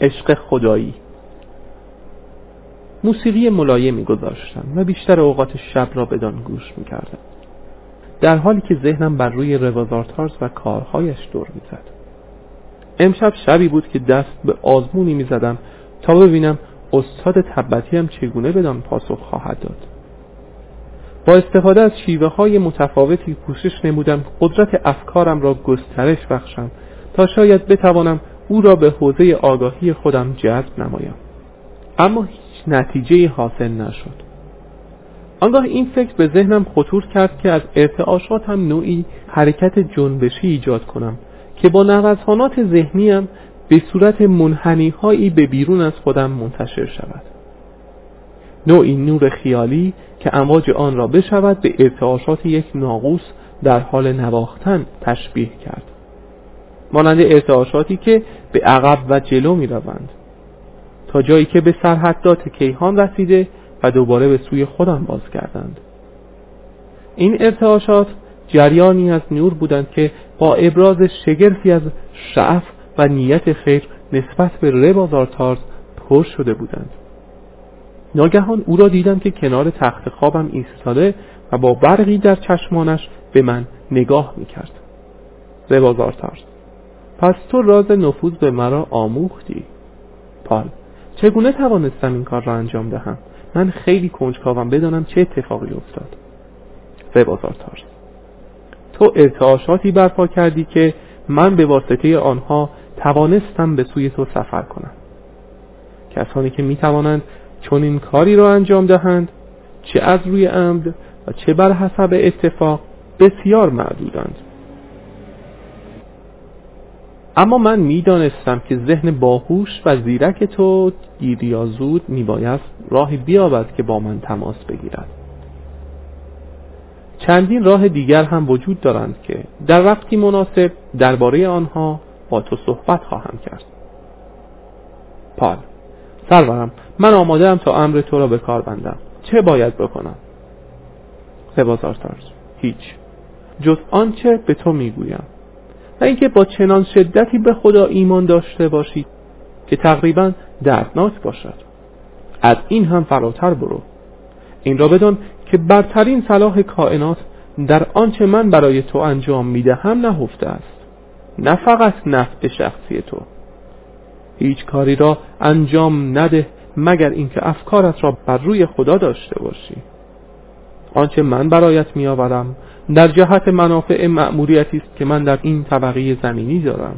عشق خدایی. موسیقی ملایمی گذاشتم و بیشتر اوقات شب را بدان گوش می‌کردم در حالی که ذهنم بر روی روازارتارز و کارهایش دور می‌زد. امشب شبی بود که دست به آزمونی می‌زدم تا ببینم استاد تبتی هم چگونه بدان پاسخ خواهد داد. با استفاده از شیوه های متفاوتی پوشش نمودم قدرت افکارم را گسترش بخشم تا شاید بتوانم او را به حوزه آگاهی خودم جذب نمایم. اما هیچ نتیجه حاصل نشد. آنگاه این فکر به ذهنم خطور کرد که از ارتعاشات هم نوعی حرکت جنبشی ایجاد کنم که با نوسانات ذهنیم به صورت منحنی هایی به بیرون از خودم منتشر شود. نوعی نور خیالی که امواج آن را بشود به ارتعاشات یک ناقوس در حال نواختن تشبیه کرد. مانند ارتعاشاتی که به عقب و جلو می روند تا جایی که به سرحدات کیهان رسیده و دوباره به سوی خودم باز کردند این ارتعاشات جریانی از نور بودند که با ابراز شگرفی از شعف و نیت خیر نسبت به ربازارتارز پر شده بودند. ناگهان او را دیدم که کنار تخت خوابم ایستاده و با برقی در چشمانش به من نگاه می‌کرد. ربازارتارز پس تو راز نفوذ به مرا آموختی. پال چگونه توانستم این کار را انجام دهم؟ من خیلی کنجکاوم بدانم چه اتفاقی افتاد. ربازارتارز تو ارتعاشاتی برپا کردی که من به واسطه آنها توانستم به سوی تو سفر کنم. کسانی که می توانند چون این کاری را انجام دهند چه از روی عمد و چه بر حسب اتفاق بسیار معدودند. اما من می‌دانستم که ذهن باهوش و زیرک تو دیر یا زود میبایست راهی بیابد که با من تماس بگیرد. چندین راه دیگر هم وجود دارند که در وقتی مناسب درباره آنها با تو صحبت خواهم کرد. پال سرورم من آماده تا امر تو را به کار بندم. چه باید بکنم؟ سبازارتارز هیچ. جز آنچه به تو می‌گویم. و اینکه با چنان شدتی به خدا ایمان داشته باشید که تقریبا دردناک باشد. از این هم فراتر برو. این را بدان که برترین صلاح کائنات در آنچه من برای تو انجام می‌دهم نهفته است. نه فقط نفع شخصی تو. هیچ کاری را انجام نده مگر اینکه افکارت را بر روی خدا داشته باشی. آنچه من برایت میآورم در جهت منافع مأموریتی است که من در این طبقه زمینی دارم.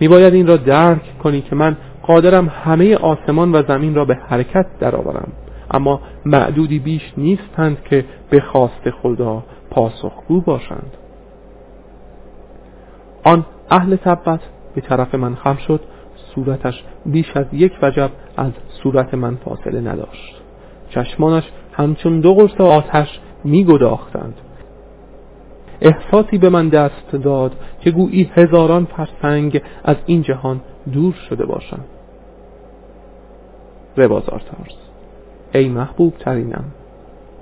میباید این را درک کنی که من قادرم همه آسمان و زمین را به حرکت درآورم. اما معدودی بیش نیستند که به خواست خدا پاسخگو باشند. آن اهل تبت به طرف من خم شد. صورتش بیش از یک وجب از صورت من فاصله نداشت. چشمانش همچون دو قرص آتش میگداختند. احساسی به من دست داد که گویی هزاران فرسنگ از این جهان دور شده باشم ربازارتارز ای محبوب ترینم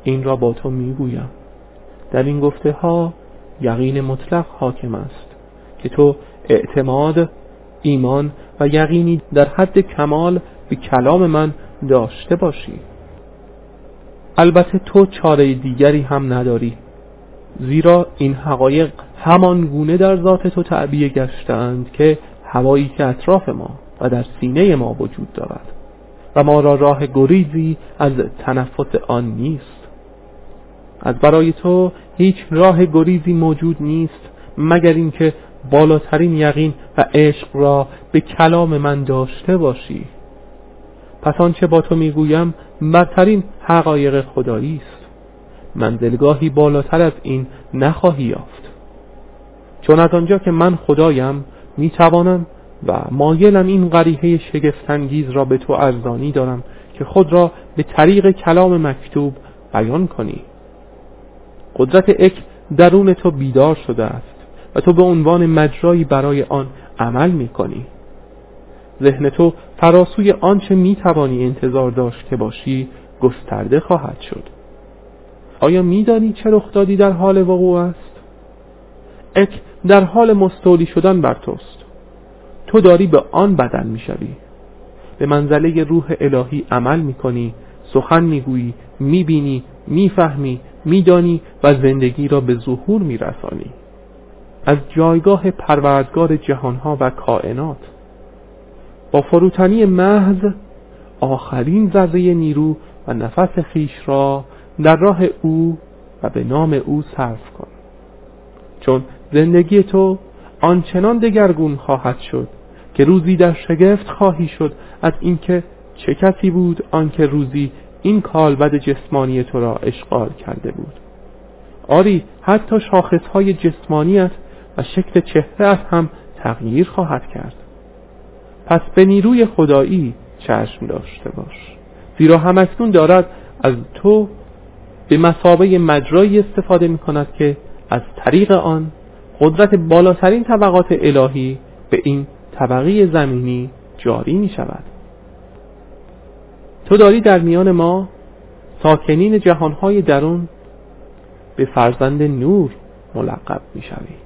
این را با تو می‌گویم. در این گفته ها یقین مطلق حاکم است که تو اعتماد ایمان و یقینی در حد کمال به کلام من داشته باشی. البته تو چاره دیگری هم نداری. زیرا این حقایق همان گونه در ذات تو تعبیه گشتند که هوایی که اطراف ما و در سینه ما وجود دارد. و ما را راه گریزی از تنفس آن نیست. از برای تو هیچ راه گریزی موجود نیست مگر اینکه بالاترین یقین و عشق را به کلام من داشته باشی. پس آنچه با تو می‌گویم برترین حقایق خدایی است. منزلگاهی بالاتر از این نخواهی یافت. چون از آنجا که من خدایم می‌توانم و مایلم این قریحه شگفتانگیز را به تو ارزانی دارم که خود را به طریق کلام مکتوب بیان کنی. قدرت اک درون تو بیدار شده است و تو به عنوان مجرایی برای آن عمل می کنی ذهن تو فراسوی آنچه می توانی انتظار داشت که باشی گسترده خواهد شد. آیا میدانی چه رخ دادی در حال وقوع است؟ اک در حال مستولی شدن بر توست. تو داری به آن بدن می‌شوی. به منزله روح الهی عمل می‌کنی سخن می‌گویی می‌بینی می‌فهمی میدانی و زندگی را به ظهور میرسانی. از جایگاه پروردگار جهانها و کائنات با فروتنی محض آخرین ذره نیرو و نفس خیش را در راه او و به نام او صرف کن. چون زندگی تو آنچنان دگرگون خواهد شد که روزی در شگفت خواهی شد از اینکه چه کسی بود آنکه روزی این کالبد جسمانی تو را اشغال کرده بود. آری حتی شاخصهای جسمانیت و شکل چهره هم تغییر خواهد کرد. پس به نیروی خدایی چشم داشته باش. زیرا همکنون دارد از تو به مسابه مجرایی استفاده می کند که از طریق آن قدرت بالاترین طبقات الهی به این طبقه زمینی جاری می شود تو داری در میان ما ساکنین جهانهای درون به فرزند نور ملقب می شوی